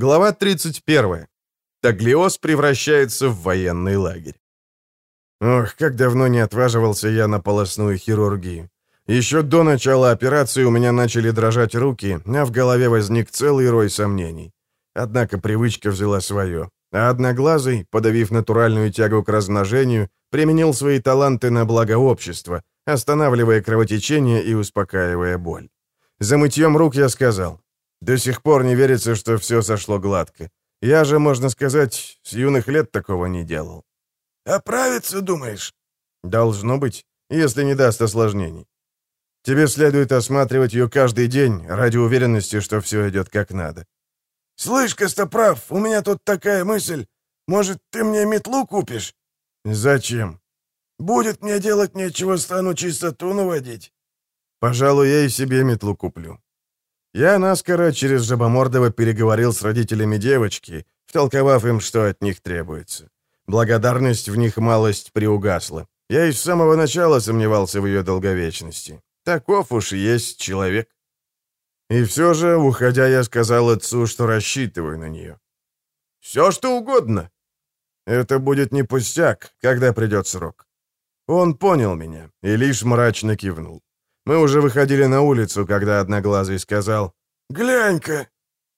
Глава 31. Таглиоз превращается в военный лагерь. Ох, как давно не отваживался я на полостную хирургию. Еще до начала операции у меня начали дрожать руки, а в голове возник целый рой сомнений. Однако привычка взяла свое. А Одноглазый, подавив натуральную тягу к размножению, применил свои таланты на благо общества, останавливая кровотечение и успокаивая боль. За мытьем рук я сказал, «До сих пор не верится, что все сошло гладко. Я же, можно сказать, с юных лет такого не делал». «Оправиться, думаешь?» «Должно быть, если не даст осложнений. Тебе следует осматривать ее каждый день ради уверенности, что все идет как надо». «Слышь, Костоправ, у меня тут такая мысль. Может, ты мне метлу купишь?» «Зачем?» «Будет мне делать нечего, стану чистоту наводить». «Пожалуй, я и себе метлу куплю». Я наскоро через Жабомордова переговорил с родителями девочки, втолковав им, что от них требуется. Благодарность в них малость приугасла. Я и с самого начала сомневался в ее долговечности. Таков уж есть человек. И все же, уходя, я сказал отцу, что рассчитываю на нее. Все, что угодно. Это будет не пустяк, когда придет срок. Он понял меня и лишь мрачно кивнул. Мы уже выходили на улицу, когда Одноглазый сказал «Глянь-ка!»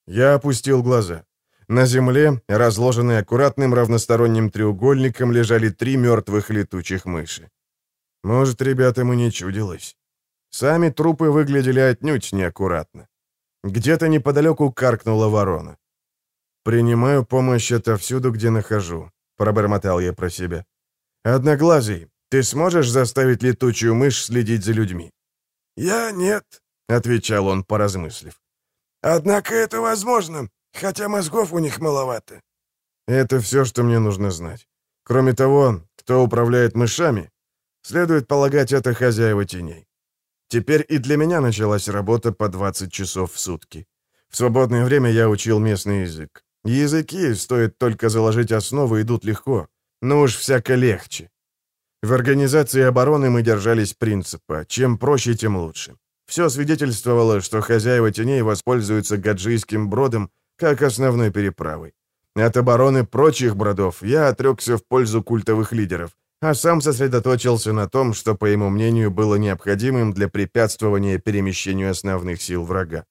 Я опустил глаза. На земле, разложенные аккуратным равносторонним треугольником, лежали три мертвых летучих мыши. Может, ребятам и не чудилось. Сами трупы выглядели отнюдь неаккуратно. Где-то неподалеку каркнула ворона. «Принимаю помощь отовсюду, где нахожу», — пробормотал я про себя. «Одноглазый, ты сможешь заставить летучую мышь следить за людьми?» «Я нет», — отвечал он, поразмыслив. «Однако это возможно, хотя мозгов у них маловато». «Это все, что мне нужно знать. Кроме того, кто управляет мышами, следует полагать, это хозяева теней. Теперь и для меня началась работа по 20 часов в сутки. В свободное время я учил местный язык. Языки, стоит только заложить основы, идут легко, но уж всяко легче. В организации обороны мы держались принципа «чем проще, тем лучше». Все свидетельствовало, что хозяева теней воспользуются гаджийским бродом как основной переправой. От обороны прочих бродов я отрекся в пользу культовых лидеров, а сам сосредоточился на том, что, по его мнению, было необходимым для препятствования перемещению основных сил врага.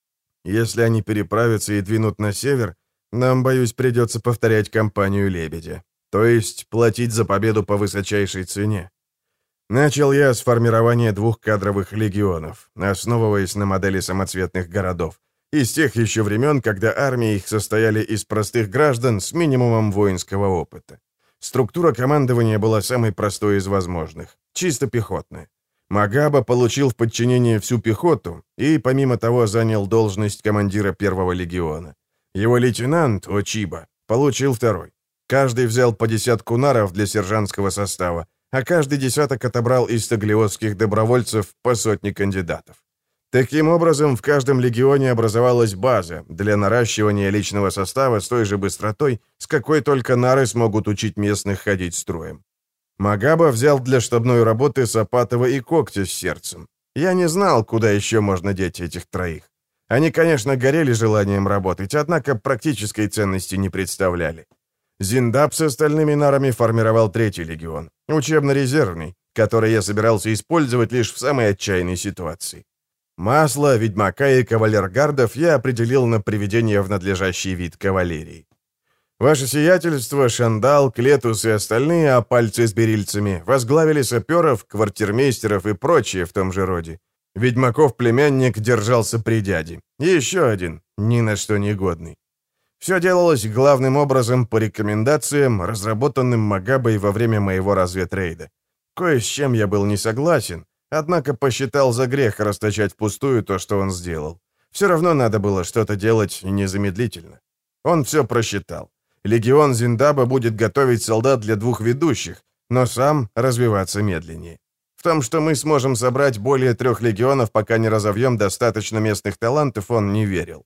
Если они переправятся и двинут на север, нам, боюсь, придется повторять кампанию «Лебедя», то есть платить за победу по высочайшей цене. Начал я с формирования двух кадровых легионов, основываясь на модели самоцветных городов, из тех еще времен, когда армии их состояли из простых граждан с минимумом воинского опыта. Структура командования была самой простой из возможных, чисто пехотная. Магаба получил в подчинение всю пехоту и, помимо того, занял должность командира первого легиона. Его лейтенант, Очиба, получил второй. Каждый взял по десятку наров для сержантского состава, а каждый десяток отобрал из таглиотских добровольцев по сотне кандидатов. Таким образом, в каждом легионе образовалась база для наращивания личного состава с той же быстротой, с какой только нары смогут учить местных ходить строем. Магаба взял для штабной работы Сапатова и Когтя с сердцем. Я не знал, куда еще можно деть этих троих. Они, конечно, горели желанием работать, однако практической ценности не представляли. Зиндап с остальными нарами формировал третий легион, учебно-резервный, который я собирался использовать лишь в самой отчаянной ситуации. Масло, ведьмака и кавалергардов я определил на приведение в надлежащий вид кавалерии. Ваше сиятельство, Шандал, Клетус и остальные опальцы с берильцами возглавили саперов, квартирмейстеров и прочее в том же роде. Ведьмаков племянник держался при дяде. Еще один, ни на что не годный. Все делалось главным образом по рекомендациям, разработанным Магабой во время моего разведрейда. Кое с чем я был не согласен, Однако посчитал за грех расточать впустую то, что он сделал. Все равно надо было что-то делать незамедлительно. Он все просчитал. Легион Зиндаба будет готовить солдат для двух ведущих, но сам развиваться медленнее. В том, что мы сможем собрать более трех легионов, пока не разовьем достаточно местных талантов, он не верил.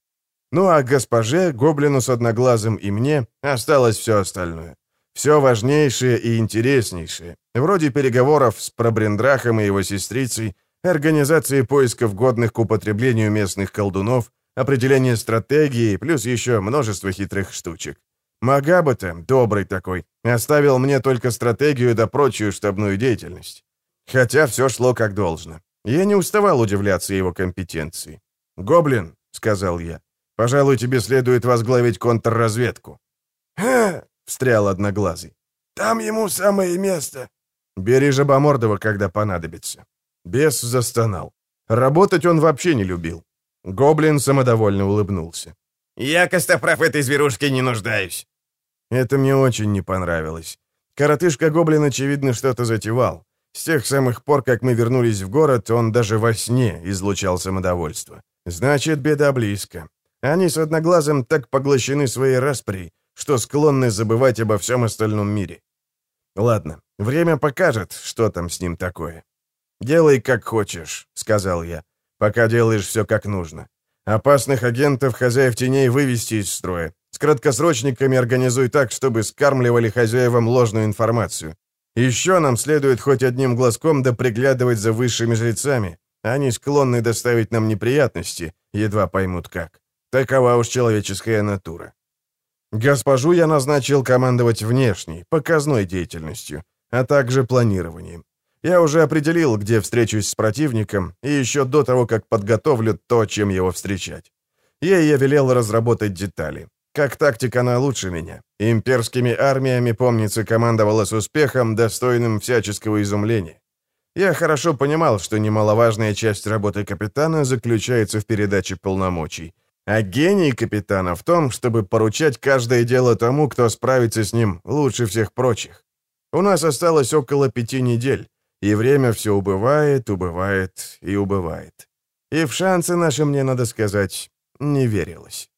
Ну а госпоже, гоблину с одноглазым и мне осталось все остальное. Все важнейшее и интереснейшее, вроде переговоров с Пробрендрахом и его сестрицей, организации поисков годных к употреблению местных колдунов, определение стратегии, плюс еще множество хитрых штучек. Магаба-то, добрый такой, оставил мне только стратегию да прочую штабную деятельность. Хотя все шло как должно. Я не уставал удивляться его компетенции. «Гоблин», — сказал я, — «пожалуй, тебе следует возглавить контрразведку». «Ха!» — встрял Одноглазый. «Там ему самое место». «Бери Жабомордова, когда понадобится». Бес застонал. Работать он вообще не любил. Гоблин самодовольно улыбнулся. «Я, Костоправ, этой зверушке не нуждаюсь». Это мне очень не понравилось. Коротышка-гоблин, очевидно, что-то затевал. С тех самых пор, как мы вернулись в город, он даже во сне излучал самодовольство. Значит, беда близко. Они с Одноглазым так поглощены своей распрей, что склонны забывать обо всем остальном мире. Ладно, время покажет, что там с ним такое. «Делай, как хочешь», — сказал я, — «пока делаешь все как нужно. Опасных агентов хозяев теней вывести из строя. С краткосрочниками организуй так, чтобы скармливали хозяевам ложную информацию. Еще нам следует хоть одним глазком да приглядывать за высшими жрецами. Они склонны доставить нам неприятности, едва поймут как. Такова уж человеческая натура. Госпожу я назначил командовать внешней, показной деятельностью, а также планированием. Я уже определил, где встречусь с противником, и еще до того, как подготовлю то, чем его встречать. Ей я велел разработать детали. Как тактик она лучше меня. Имперскими армиями, помнится, командовала с успехом, достойным всяческого изумления. Я хорошо понимал, что немаловажная часть работы капитана заключается в передаче полномочий. А гений капитана в том, чтобы поручать каждое дело тому, кто справится с ним лучше всех прочих. У нас осталось около пяти недель, и время все убывает, убывает и убывает. И в шансы наши, мне надо сказать, не верилось.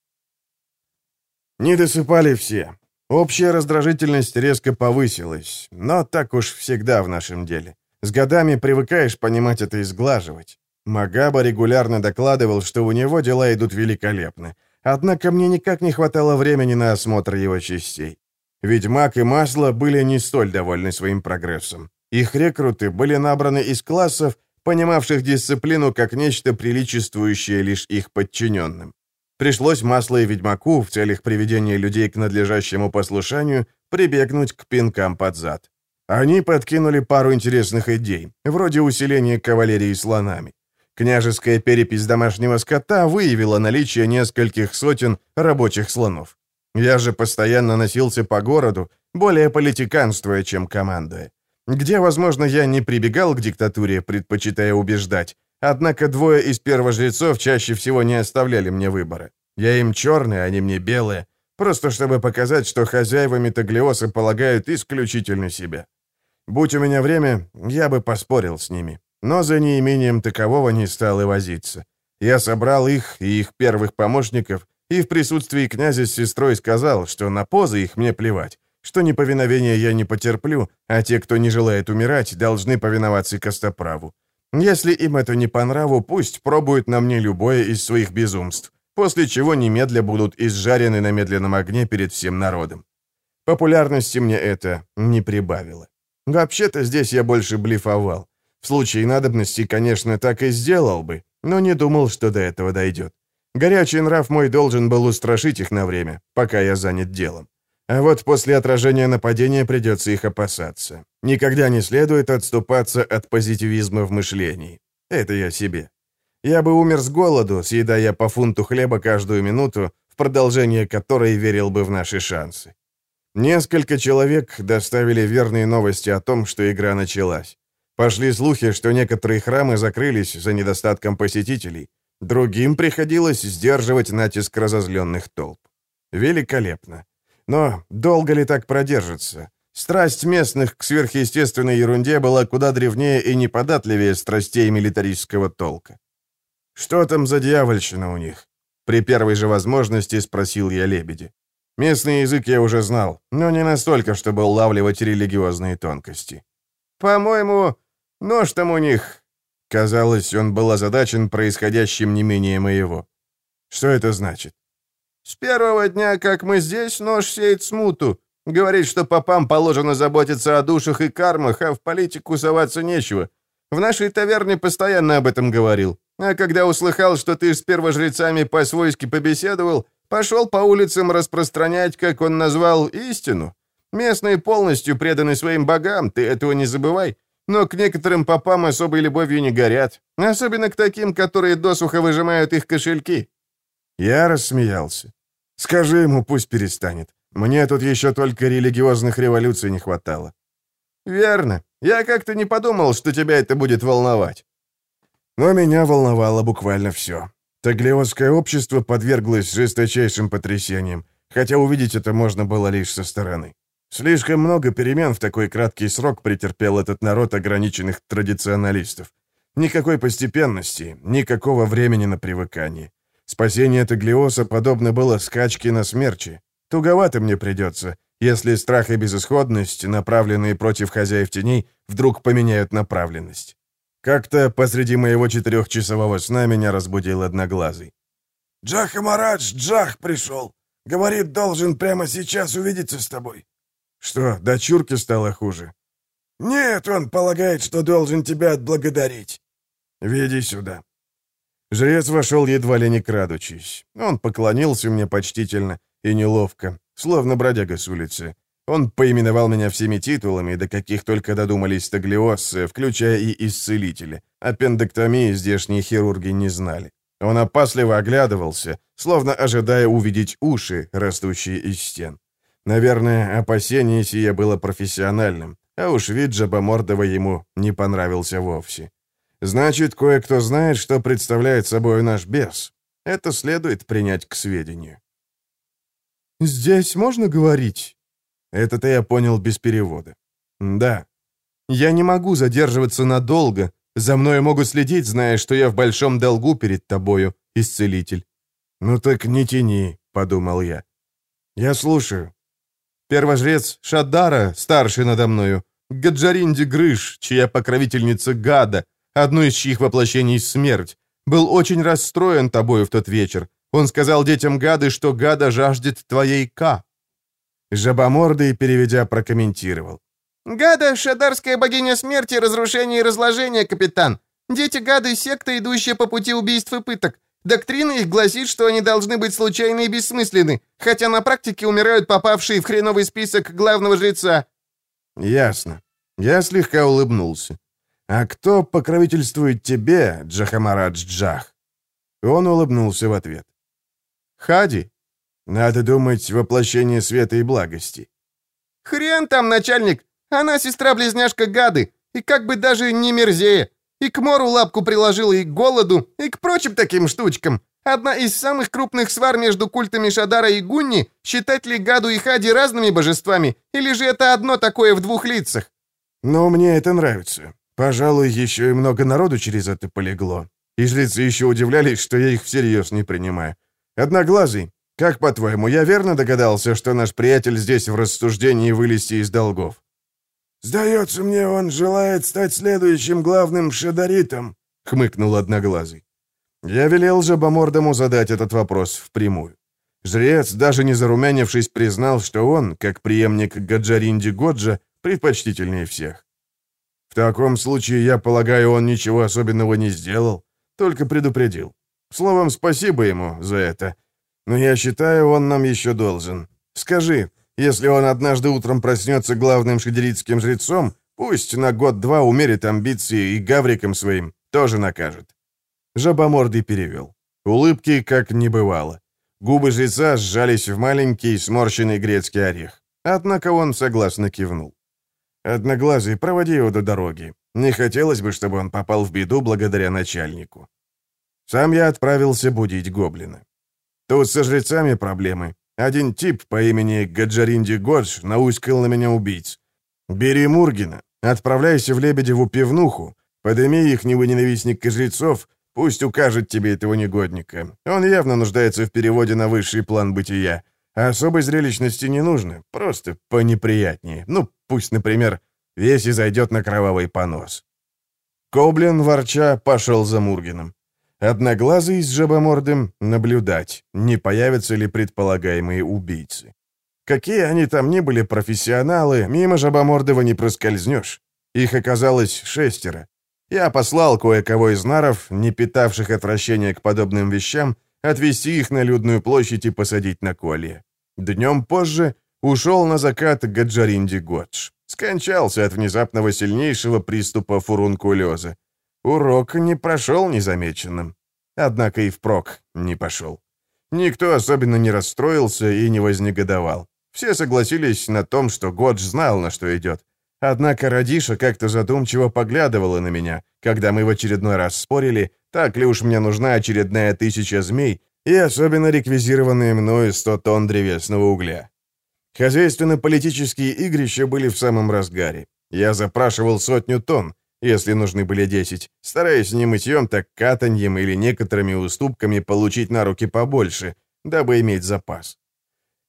Не досыпали все. Общая раздражительность резко повысилась, но так уж всегда в нашем деле. С годами привыкаешь понимать это и сглаживать. Магаба регулярно докладывал, что у него дела идут великолепно. Однако мне никак не хватало времени на осмотр его частей. Ведьмак и Масло были не столь довольны своим прогрессом. Их рекруты были набраны из классов, понимавших дисциплину как нечто приличествующее лишь их подчиненным. Пришлось Масло и Ведьмаку в целях приведения людей к надлежащему послушанию прибегнуть к пинкам под зад. Они подкинули пару интересных идей, вроде усиления кавалерии слонами. Княжеская перепись домашнего скота выявила наличие нескольких сотен рабочих слонов. Я же постоянно носился по городу, более политиканствуя, чем командуя. Где, возможно, я не прибегал к диктатуре, предпочитая убеждать, однако двое из первожрецов чаще всего не оставляли мне выбора. Я им черные, они мне белые, просто чтобы показать, что хозяевами Таглиоса полагают исключительно себя. Будь у меня время, я бы поспорил с ними, но за неимением такового не стал и возиться. Я собрал их и их первых помощников, и в присутствии князя с сестрой сказал, что на позы их мне плевать, что неповиновение я не потерплю, а те, кто не желает умирать, должны повиноваться Костоправу. Если им это не по нраву, пусть пробуют на мне любое из своих безумств, после чего немедля будут изжарены на медленном огне перед всем народом. Популярности мне это не прибавило. Вообще-то здесь я больше блефовал. В случае надобности, конечно, так и сделал бы, но не думал, что до этого дойдет. Горячий нрав мой должен был устрашить их на время, пока я занят делом. А вот после отражения нападения придется их опасаться. Никогда не следует отступаться от позитивизма в мышлении. Это я себе. Я бы умер с голоду, съедая по фунту хлеба каждую минуту, в продолжение которой верил бы в наши шансы. Несколько человек доставили верные новости о том, что игра началась. Пошли слухи, что некоторые храмы закрылись за недостатком посетителей. Другим приходилось сдерживать натиск разозленных толп. Великолепно. Но долго ли так продержится? Страсть местных к сверхъестественной ерунде была куда древнее и неподатливее страстей милитаристского толка. «Что там за дьявольщина у них?» При первой же возможности спросил я лебеди. Местный язык я уже знал, но не настолько, чтобы улавливать религиозные тонкости. «По-моему, нож там у них...» Казалось, он был озадачен происходящим не менее моего. «Что это значит?» С первого дня, как мы здесь, нож сеет смуту. Говорит, что попам положено заботиться о душах и кармах, а в политику соваться нечего. В нашей таверне постоянно об этом говорил. А когда услыхал, что ты с первожрецами по-свойски побеседовал, пошел по улицам распространять, как он назвал, истину. Местные полностью преданы своим богам, ты этого не забывай. Но к некоторым попам особой любовью не горят. Особенно к таким, которые досуха выжимают их кошельки». Я рассмеялся. «Скажи ему, пусть перестанет. Мне тут еще только религиозных революций не хватало». «Верно. Я как-то не подумал, что тебя это будет волновать». Но меня волновало буквально все. Таглиосское общество подверглось жесточайшим потрясениям, хотя увидеть это можно было лишь со стороны. Слишком много перемен в такой краткий срок претерпел этот народ ограниченных традиционалистов. Никакой постепенности, никакого времени на привыкание. Спасение Таглиоса подобно было скачке на смерчи. Туговато мне придется, если страх и безысходность, направленные против хозяев теней, вдруг поменяют направленность. Как-то посреди моего четырехчасового сна меня разбудил одноглазый. «Джах Амарадж, Джах пришел. Говорит, должен прямо сейчас увидеться с тобой». «Что, дочурке стало хуже?» «Нет, он полагает, что должен тебя отблагодарить». «Веди сюда». Жрец вошел едва ли не крадучись. Он поклонился мне почтительно и неловко, словно бродяга с улицы. Он поименовал меня всеми титулами, до каких только додумались таглиосы, включая и исцелители. Аппендэктомии здешние хирурги не знали. Он опасливо оглядывался, словно ожидая увидеть уши, растущие из стен. Наверное, опасение сие было профессиональным, а уж вид жабомордого ему не понравился вовсе. Значит, кое-кто знает, что представляет собой наш бес. Это следует принять к сведению. «Здесь можно говорить?» Это-то я понял без перевода. «Да. Я не могу задерживаться надолго. За мной могут следить, зная, что я в большом долгу перед тобою, исцелитель». «Ну так не тяни», — подумал я. «Я слушаю». Первожрец Шадара, старший надо мною, Гаджаринди Грыш, чья покровительница Гада, одно из чьих воплощений смерть, был очень расстроен тобою в тот вечер. Он сказал детям Гады, что Гада жаждет твоей Ка. Жабомордый, переведя, прокомментировал. «Гада — шадарская богиня смерти, разрушения и разложения, капитан. Дети Гады — секта, идущая по пути убийств и пыток. Доктрина их гласит, что они должны быть случайны и бессмысленны, хотя на практике умирают попавшие в хреновый список главного жреца». «Ясно». Я слегка улыбнулся. «А кто покровительствует тебе, Джахамарадж Джах?» Он улыбнулся в ответ. «Хади. Надо думать, воплощение света и благости». «Хрен там, начальник! Она сестра-близняшка Гады, и как бы даже не мерзее. И к мору лапку приложила, и к голоду, и к прочим таким штучкам. Одна из самых крупных свар между культами Шадара и Гунни, считать ли Гаду и Хади разными божествами, или же это одно такое в двух лицах? Но мне это нравится. Пожалуй, еще и много народу через это полегло. И жрецы еще удивлялись, что я их всерьез не принимаю. Одноглазый, как по-твоему, я верно догадался, что наш приятель здесь в рассуждении вылезти из долгов? «Сдается мне, он желает стать следующим главным шадаритом», — хмыкнул Одноглазый. Я велел жабомордому задать этот вопрос впрямую. Жрец, даже не зарумянившись, признал, что он, как преемник Гаджаринди Годжа, предпочтительнее всех. В таком случае, я полагаю, он ничего особенного не сделал, только предупредил. Словом, спасибо ему за это. Но я считаю, он нам еще должен. Скажи, если он однажды утром проснется главным шидеритским жрецом, пусть на год-два умерит амбиции и гавриком своим тоже накажет. Жабомордый перевел. Улыбки как не бывало. Губы жреца сжались в маленький сморщенный грецкий орех. Однако он согласно кивнул. «Одноглазый, проводи его до дороги. Не хотелось бы, чтобы он попал в беду благодаря начальнику». Сам я отправился будить гоблина. Тут со жрецами проблемы. Один тип по имени Гаджаринди Годж науськал на меня убийц. Бери Мургина, отправляйся в Лебедеву пивнуху, подыми их ненавистник жрецов, пусть укажет тебе этого негодника. Он явно нуждается в переводе на высший план бытия. Особой зрелищности не нужно, просто понеприятнее. Ну, пусть, например, весь и зайдет на кровавый понос. Коблин, ворча, пошел за Мургином. Одноглазый с жабомордым наблюдать, не появятся ли предполагаемые убийцы. Какие они там ни были профессионалы, мимо жабомордого не проскользнешь. Их оказалось шестеро. Я послал кое-кого из наров, не питавших отвращения к подобным вещам, отвезти их на людную площадь и посадить на колье. Днем позже ушел на закат Гаджаринди Годж. Скончался от внезапного сильнейшего приступа фурункулеза. Урок не прошел незамеченным. Однако и впрок не пошел. Никто особенно не расстроился и не вознегодовал. Все согласились на том, что Годж знал, на что идет. Однако Радиша как-то задумчиво поглядывала на меня, когда мы в очередной раз спорили, так ли уж мне нужна очередная тысяча змей и особенно реквизированные мною 100 тонн древесного угля. Хозяйственно-политические игрища были в самом разгаре. Я запрашивал сотню тонн, если нужны были 10, стараясь не мытьем, так катаньем или некоторыми уступками получить на руки побольше, дабы иметь запас.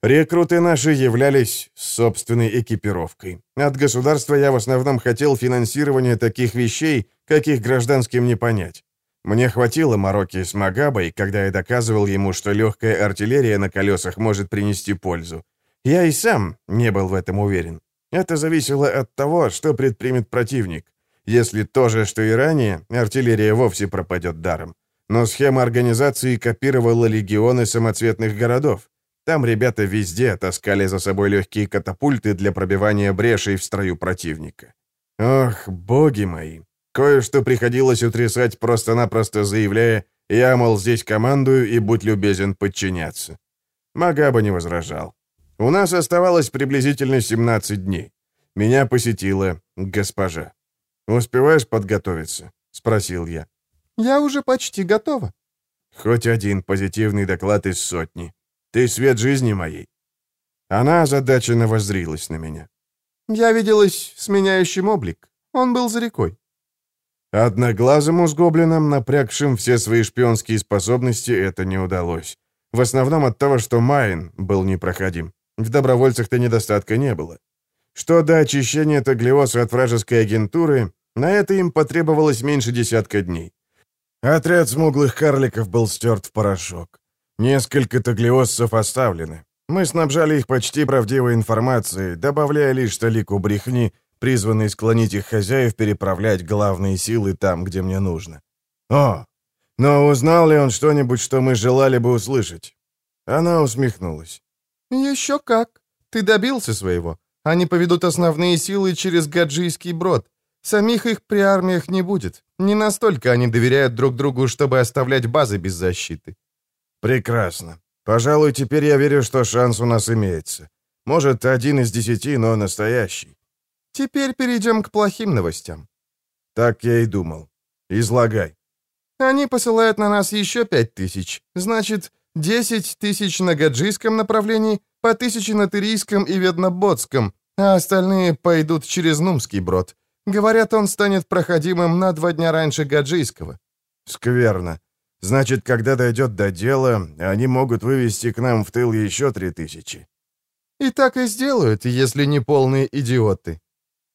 Рекруты наши являлись собственной экипировкой. От государства я в основном хотел финансирования таких вещей, каких гражданским не понять. Мне хватило мороки с Магабой, когда я доказывал ему, что легкая артиллерия на колесах может принести пользу. Я и сам не был в этом уверен. Это зависело от того, что предпримет противник. Если то же, что и ранее, артиллерия вовсе пропадет даром. Но схема организации копировала легионы самоцветных городов. Там ребята везде таскали за собой легкие катапульты для пробивания брешей в строю противника. Ох, боги мои! Кое-что приходилось утрясать просто-напросто заявляя «Я, мол, здесь командую и будь любезен подчиняться». Магаба не возражал. У нас оставалось приблизительно 17 дней. Меня посетила госпожа. «Успеваешь подготовиться?» — спросил я. «Я уже почти готова». «Хоть один позитивный доклад из сотни. Ты свет жизни моей». Она озадаченно воззрилась на меня. «Я виделась с меняющим облик. Он был за рекой». Одноглазому с гоблином, напрягшим все свои шпионские способности, это не удалось. В основном от того, что Майн был непроходим. В добровольцах-то недостатка не было. Что до очищения Таглиоса от вражеской агентуры, на это им потребовалось меньше десятка дней. Отряд смуглых карликов был стерт в порошок. Несколько таглиоссов оставлены. Мы снабжали их почти правдивой информацией, добавляя лишь талику брехни, призванной склонить их хозяев переправлять главные силы там, где мне нужно. О, но узнал ли он что-нибудь, что мы желали бы услышать? Она усмехнулась. «Еще как. Ты добился своего. Они поведут основные силы через Гаджийский брод. Самих их при армиях не будет. Не настолько они доверяют друг другу, чтобы оставлять базы без защиты». «Прекрасно. Пожалуй, теперь я верю, что шанс у нас имеется. Может, один из десяти, но настоящий». «Теперь перейдем к плохим новостям». «Так я и думал. Излагай». «Они посылают на нас еще пять тысяч. Значит, десять тысяч на гаджийском направлении, по тысяче на Тырийском и Ведноботском, а остальные пойдут через Нумский брод. Говорят, он станет проходимым на два дня раньше Гаджийского». «Скверно. Значит, когда дойдет до дела, они могут вывести к нам в тыл еще три тысячи». «И так и сделают, если не полные идиоты».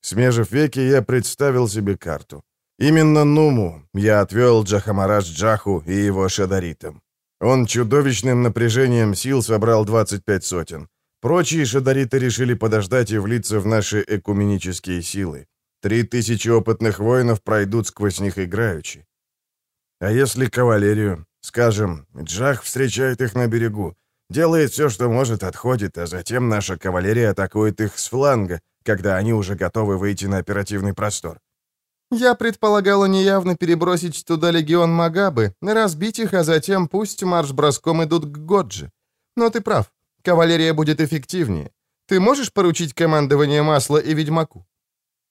Смежив веки, я представил себе карту. Именно Нуму я отвел Джахамараш Джаху и его шадаритам. Он чудовищным напряжением сил собрал 25 сотен. Прочие шадариты решили подождать и влиться в наши экуменические силы. Три тысячи опытных воинов пройдут сквозь них играючи. А если кавалерию? Скажем, Джах встречает их на берегу, делает все, что может, отходит, а затем наша кавалерия атакует их с фланга, когда они уже готовы выйти на оперативный простор. Я предполагала неявно перебросить туда легион Магабы, разбить их, а затем пусть марш-броском идут к Годжи. Но ты прав, кавалерия будет эффективнее. Ты можешь поручить командование Масла и Ведьмаку?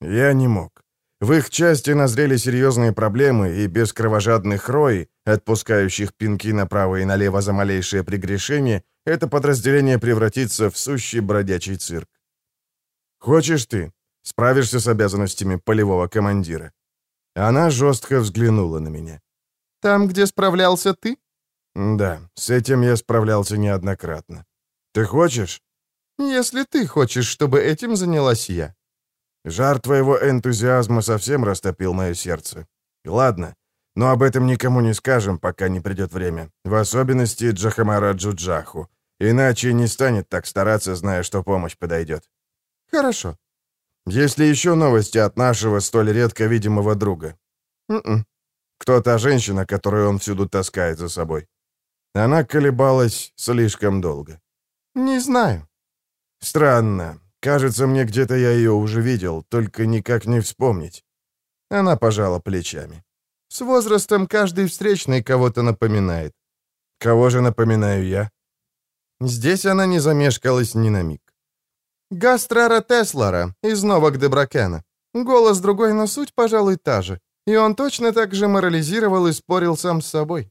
Я не мог. В их части назрели серьезные проблемы, и без кровожадных рой, отпускающих пинки направо и налево за малейшее прегрешение, это подразделение превратится в сущий бродячий цирк. «Хочешь ты? Справишься с обязанностями полевого командира?» Она жестко взглянула на меня. «Там, где справлялся ты?» «Да, с этим я справлялся неоднократно. Ты хочешь?» «Если ты хочешь, чтобы этим занялась я». Жар твоего энтузиазма совсем растопил мое сердце. Ладно, но об этом никому не скажем, пока не придет время. В особенности Джахамара Джуджаху. Иначе не станет так стараться, зная, что помощь подойдет. Хорошо. Есть ли еще новости от нашего столь редко видимого друга? М-м. Кто та женщина, которую он всюду таскает за собой? Она колебалась слишком долго. «Не знаю». «Странно. Кажется, мне где-то я ее уже видел, только никак не вспомнить». Она пожала плечами. «С возрастом каждый встречный кого-то напоминает». «Кого же напоминаю я?» Здесь она не замешкалась ни на миг. Гастрара Теслара из Новок Дебракена. Голос другой, но суть, пожалуй, та же. И он точно так же морализировал и спорил сам с собой.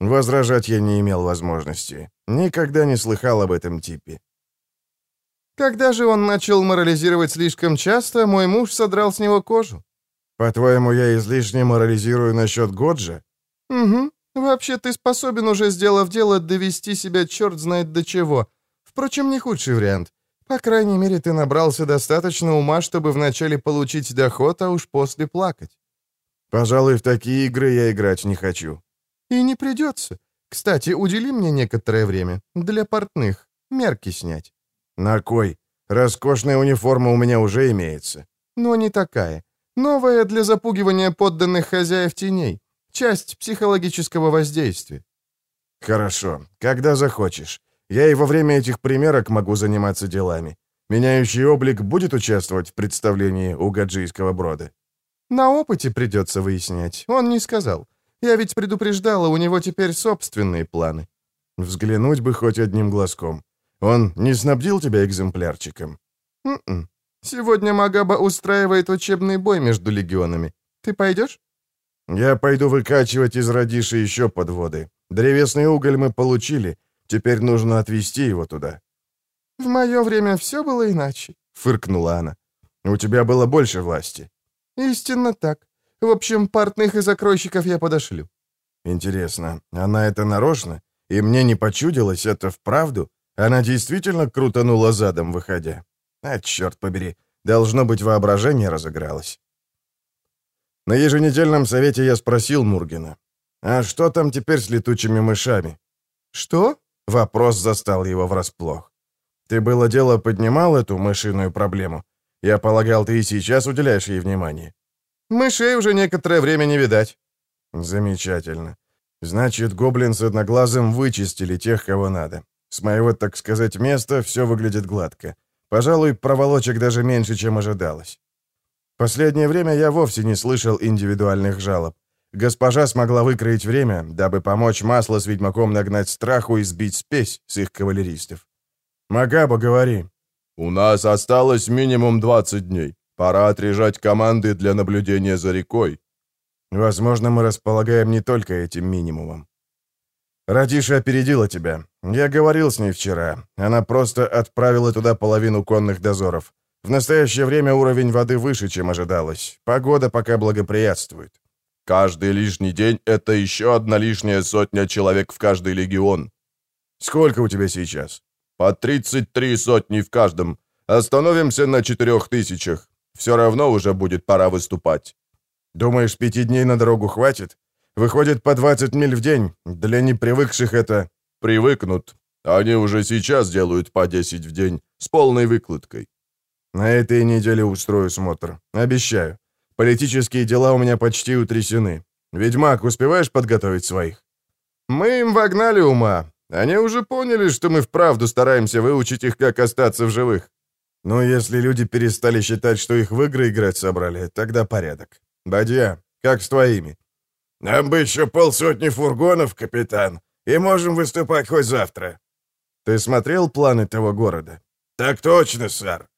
Возражать я не имел возможности. Никогда не слыхал об этом типе. Когда же он начал морализировать слишком часто, мой муж содрал с него кожу. По-твоему, я излишне морализирую насчет Годжа? Угу. Вообще, ты способен уже, сделав дело, довести себя черт знает до чего. Впрочем, не худший вариант. По крайней мере, ты набрался достаточно ума, чтобы вначале получить доход, а уж после плакать. Пожалуй, в такие игры я играть не хочу. И не придется. Кстати, удели мне некоторое время. Для портных. Мерки снять. На кой? Роскошная униформа у меня уже имеется. Но не такая. Новая для запугивания подданных хозяев теней. Часть психологического воздействия. Хорошо. Когда захочешь. Я и во время этих примерок могу заниматься делами. Меняющий облик будет участвовать в представлении у гаджийского брода? На опыте придется выяснять. Он не сказал. Я ведь предупреждала, у него теперь собственные планы. Взглянуть бы хоть одним глазком. Он не снабдил тебя экземплярчиком? М -м. Сегодня Магаба устраивает учебный бой между легионами. Ты пойдешь? Я пойду выкачивать из Радиши еще подводы. Древесный уголь мы получили. Теперь нужно отвезти его туда. В мое время все было иначе, фыркнула она. У тебя было больше власти. Истинно так. В общем, портных и закройщиков я подошлю. Интересно, она это нарочно? И мне не почудилось это вправду? Она действительно крутанула задом, выходя? А, черт побери, должно быть, воображение разыгралось. На еженедельном совете я спросил Мургина, «А что там теперь с летучими мышами?» «Что?» — вопрос застал его врасплох. «Ты было дело поднимал эту мышиную проблему? Я полагал, ты и сейчас уделяешь ей внимание». Мышей уже некоторое время не видать». «Замечательно. Значит, гоблин с одноглазым вычистили тех, кого надо. С моего, так сказать, места все выглядит гладко. Пожалуй, проволочек даже меньше, чем ожидалось. Последнее время я вовсе не слышал индивидуальных жалоб. Госпожа смогла выкроить время, дабы помочь масло с ведьмаком нагнать страху и сбить спесь с их кавалеристов. «Магаба, говори». «У нас осталось минимум 20 дней. Пора отрежать команды для наблюдения за рекой». «Возможно, мы располагаем не только этим минимумом». «Радиша опередила тебя. Я говорил с ней вчера. Она просто отправила туда половину конных дозоров. В настоящее время уровень воды выше, чем ожидалось. Погода пока благоприятствует». «Каждый лишний день — это еще одна лишняя сотня человек в каждый легион». «Сколько у тебя сейчас?» «По 33 сотни в каждом. Остановимся на четырех тысячах. Все равно уже будет пора выступать». «Думаешь, пяти дней на дорогу хватит? Выходит, по 20 миль в день. Для непривыкших это...» «Привыкнут. Они уже сейчас делают по 10 в день, с полной выкладкой». «На этой неделе устрою смотр. Обещаю. Политические дела у меня почти утрясены. Ведьмак, успеваешь подготовить своих?» «Мы им вогнали ума. Они уже поняли, что мы вправду стараемся выучить их, как остаться в живых. Ну, если люди перестали считать, что их в игры играть собрали, тогда порядок. Бадья, как с твоими? Нам бы еще полсотни фургонов, капитан, и можем выступать хоть завтра. Ты смотрел планы того города? Так точно, сэр.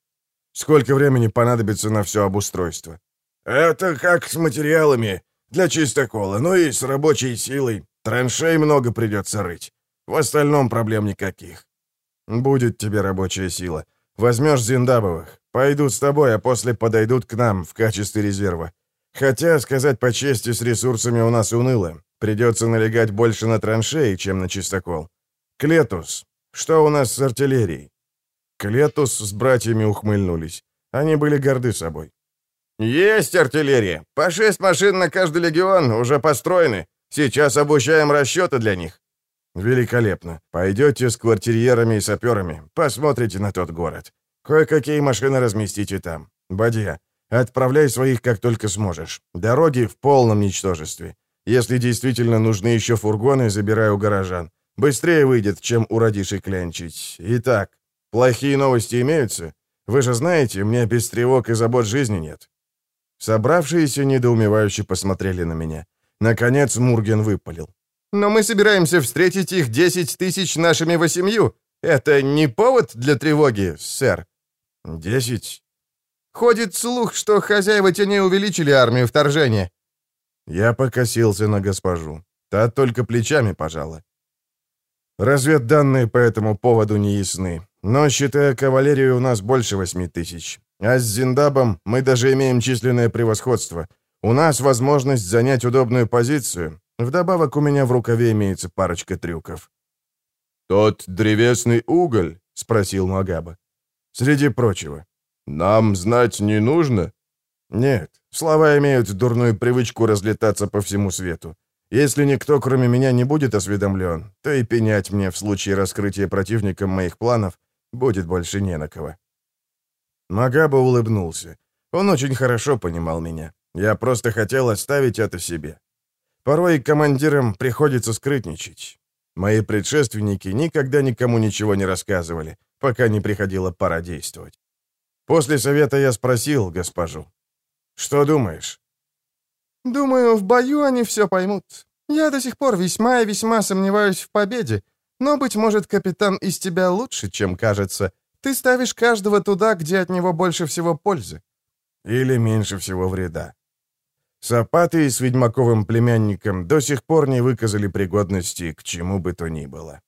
Сколько времени понадобится на все обустройство? Это как с материалами для чистокола, ну и с рабочей силой. Траншей много придется рыть. В остальном проблем никаких. Будет тебе рабочая сила. Возьмешь Зиндабовых. Пойдут с тобой, а после подойдут к нам в качестве резерва. Хотя, сказать по чести, с ресурсами у нас уныло. Придется налегать больше на траншеи, чем на чистокол. Клетус. Что у нас с артиллерией? Клетус с братьями ухмыльнулись. Они были горды собой. «Есть артиллерия. По шесть машин на каждый легион уже построены. Сейчас обучаем расчеты для них». «Великолепно. Пойдете с квартирьерами и саперами, посмотрите на тот город. Кое-какие машины разместите там. Бадья, Отправляй своих как только сможешь. Дороги в полном ничтожестве. Если действительно нужны еще фургоны, забирай у горожан. Быстрее выйдет, чем у родишей клянчить. Итак, плохие новости имеются? Вы же знаете, мне без тревог и забот жизни нет». Собравшиеся недоумевающе посмотрели на меня. Наконец Мурген выпалил. «Но мы собираемся встретить их 10 тысяч нашими восемью. Это не повод для тревоги, сэр?» «Десять?» «Ходит слух, что хозяева теней увеличили армию вторжения». Я покосился на госпожу. Та только плечами пожала. Разведданные по этому поводу не ясны. Но, считая кавалерию, у нас больше восьми тысяч. А с Зиндабом мы даже имеем численное превосходство. У нас возможность занять удобную позицию. Вдобавок у меня в рукаве имеется парочка трюков». «Тот древесный уголь?» — спросил Магаба. «Среди прочего». «Нам знать не нужно?» «Нет. Слова имеют дурную привычку разлетаться по всему свету. Если никто, кроме меня, не будет осведомлен, то и пенять мне в случае раскрытия противником моих планов будет больше не на кого». Магаба улыбнулся. Он очень хорошо понимал меня. Я просто хотел оставить это себе. Порой командирам приходится скрытничать. Мои предшественники никогда никому ничего не рассказывали, пока не приходила пора действовать. После совета я спросил госпожу. «Что думаешь?» «Думаю, в бою они все поймут. Я до сих пор весьма и весьма сомневаюсь в победе, но, быть может, капитан из тебя лучше, чем кажется. Ты ставишь каждого туда, где от него больше всего пользы». «Или меньше всего вреда. Сапаты с ведьмаковым племянником до сих пор не выказали пригодности к чему бы то ни было.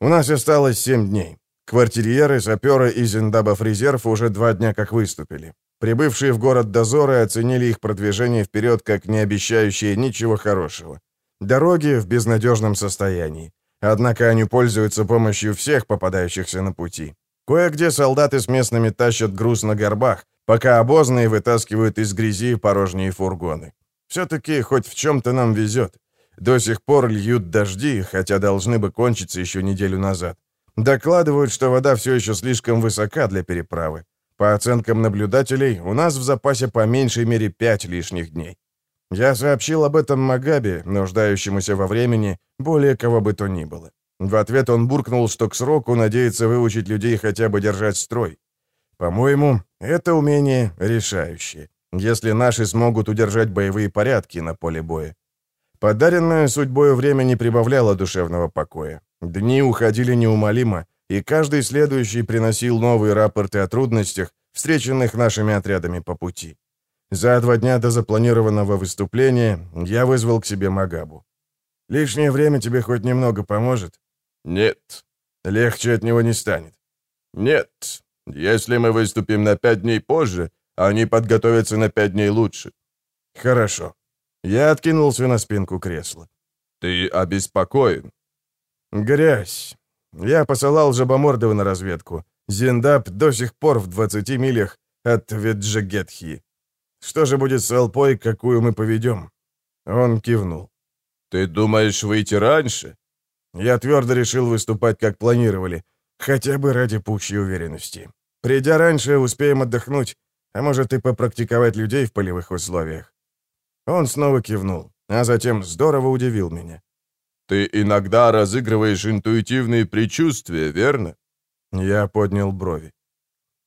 У нас осталось семь дней. Квартирьеры, саперы и Зиндабов резерв уже два дня как выступили. Прибывшие в город дозоры оценили их продвижение вперед как не обещающее ничего хорошего. Дороги в безнадежном состоянии. Однако они пользуются помощью всех попадающихся на пути. Кое-где солдаты с местными тащат груз на горбах, пока обозные вытаскивают из грязи порожние фургоны. Все-таки хоть в чем-то нам везет. До сих пор льют дожди, хотя должны бы кончиться еще неделю назад. Докладывают, что вода все еще слишком высока для переправы. По оценкам наблюдателей, у нас в запасе по меньшей мере пять лишних дней. Я сообщил об этом Магабе, нуждающемуся во времени, более кого бы то ни было. В ответ он буркнул, что к сроку надеется выучить людей хотя бы держать строй. По-моему, это умение решающее, если наши смогут удержать боевые порядки на поле боя. Подаренное судьбою время не прибавляло душевного покоя. Дни уходили неумолимо, и каждый следующий приносил новые рапорты о трудностях, встреченных нашими отрядами по пути. За два дня до запланированного выступления я вызвал к себе Магабу. «Лишнее время тебе хоть немного поможет?» «Нет». «Легче от него не станет?» «Нет. Если мы выступим на пять дней позже, они подготовятся на пять дней лучше». «Хорошо». Я откинулся на спинку кресла. «Ты обеспокоен?» «Грязь. Я посылал Жабомордова на разведку. Зиндап до сих пор в 20 милях от Веджагетхи. Что же будет с толпой, какую мы поведем?» Он кивнул. «Ты думаешь выйти раньше?» Я твердо решил выступать, как планировали, хотя бы ради пущей уверенности. Придя раньше, успеем отдохнуть, а может и попрактиковать людей в полевых условиях. Он снова кивнул, а затем здорово удивил меня. «Ты иногда разыгрываешь интуитивные предчувствия, верно?» Я поднял брови.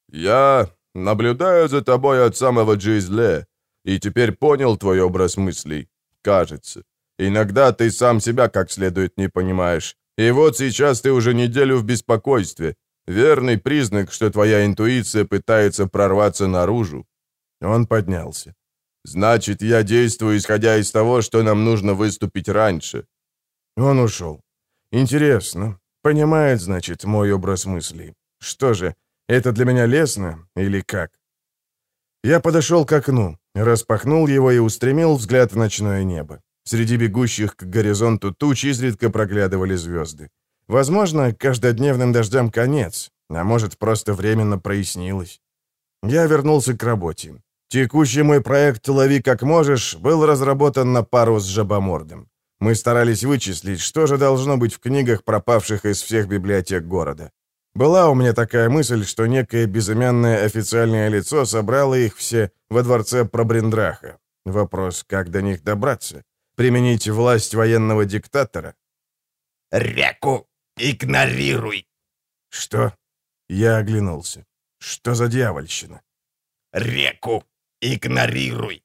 «Я наблюдаю за тобой от самого Джизле, и теперь понял твой образ мыслей, кажется. Иногда ты сам себя как следует не понимаешь. И вот сейчас ты уже неделю в беспокойстве. Верный признак, что твоя интуиция пытается прорваться наружу». Он поднялся. «Значит, я действую, исходя из того, что нам нужно выступить раньше». Он ушел. «Интересно. Понимает, значит, мой образ мыслей. Что же, это для меня лестно или как?» Я подошел к окну, распахнул его и устремил взгляд в ночное небо. Среди бегущих к горизонту туч изредка проглядывали звезды. Возможно, каждодневным дождям конец, а может, просто временно прояснилось. Я вернулся к работе. Текущий мой проект «Лови как можешь» был разработан на пару с жабомордом. Мы старались вычислить, что же должно быть в книгах, пропавших из всех библиотек города. Была у меня такая мысль, что некое безымянное официальное лицо собрало их все во дворце Пробриндраха. Вопрос, как до них добраться? Применить власть военного диктатора? «Реку игнорируй!» Что? Я оглянулся. Что за дьявольщина? «Реку игнорируй!»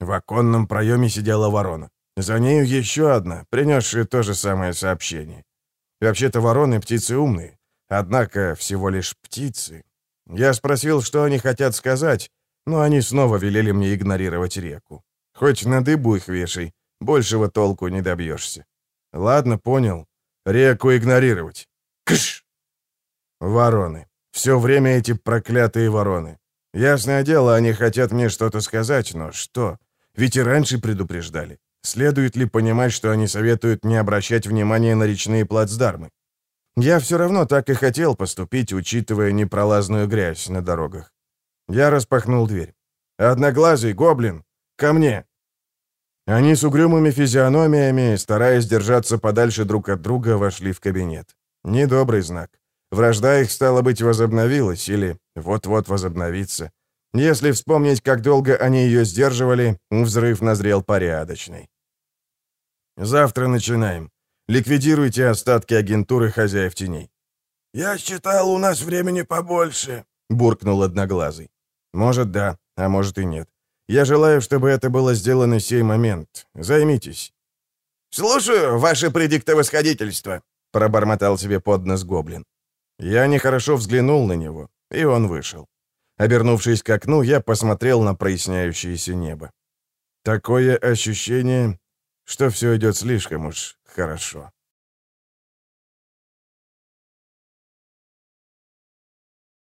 В оконном проеме сидела ворона. За нею еще одна, принесшая то же самое сообщение. Вообще-то вороны птицы умные, однако всего лишь птицы. Я спросил, что они хотят сказать, но они снова велели мне игнорировать реку. Хоть на дыбу их вешай, большего толку не добьешься. Ладно, понял. Реку игнорировать. Кш! Вороны. Все время эти проклятые вороны. Ясное дело, они хотят мне что-то сказать, но что? Ведь и раньше предупреждали. Следует ли понимать, что они советуют не обращать внимания на речные плацдармы? Я все равно так и хотел поступить, учитывая непролазную грязь на дорогах. Я распахнул дверь. «Одноглазый, гоблин! Ко мне!» Они с угрюмыми физиономиями, стараясь держаться подальше друг от друга, вошли в кабинет. Недобрый знак. Вражда их, стало быть, возобновилась или вот-вот возобновится. Если вспомнить, как долго они ее сдерживали, взрыв назрел порядочный. «Завтра начинаем. Ликвидируйте остатки агентуры хозяев теней». «Я считал, у нас времени побольше», — буркнул Одноглазый. «Может, да, а может и нет. Я желаю, чтобы это было сделано сей момент. Займитесь». «Слушаю, ваше предиктовосходительство», — пробормотал себе под нос гоблин. Я нехорошо взглянул на него, и он вышел. Обернувшись к окну, я посмотрел на проясняющееся небо. Такое ощущение, что все идет слишком уж хорошо.